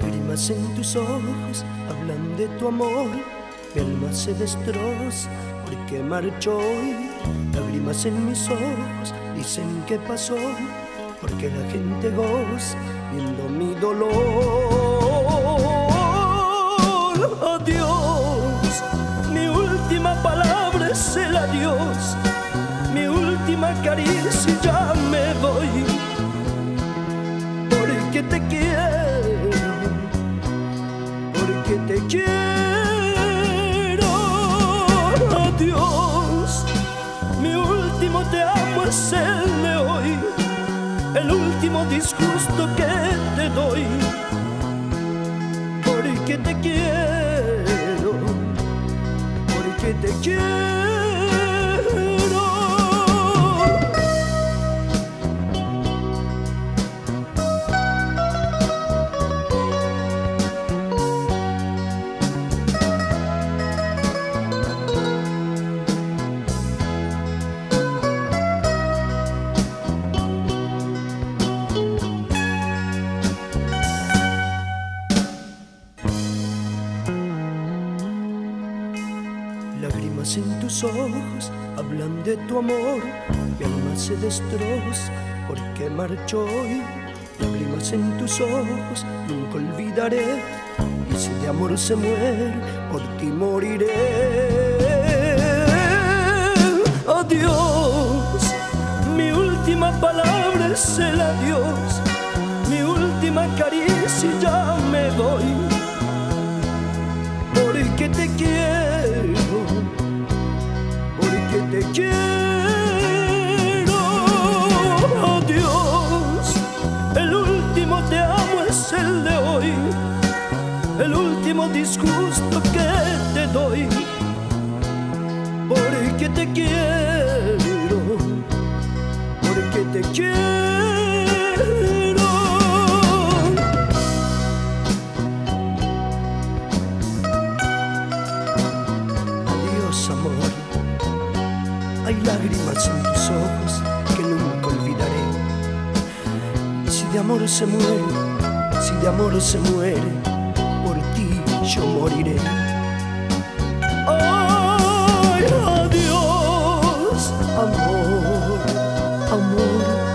tus ojos hablan de tu amor, mi alma se destroza porque marchó hoy. Lágrimas en mis ojos dicen que pasó, porque la gente goza viendo mi dolor. Adiós, mi última palabra es el adiós, mi última caricia ya me voy, porque te quiero, porque te quiero. Adiós, mi último te amo es el de hoy, el último disgusto que te doy, porque te quiero, porque te quiero. Lágrimas en tus ojos hablan de tu amor, mi alma se destroza porque marchó hoy. Lágrimas en tus ojos nunca olvidaré, y si de amor se muere, por ti moriré. Adiós, mi última palabra es el adiós, mi última caricia ya me doy porque te quiero, disgusto que te doy, porque te quiero, porque te quiero. Adiós, amor. Hay lágrimas en tus ojos que nunca olvidaré. Si de amor se muere, si de amor se muere, yo moriré. Ay, adiós, amor, amor.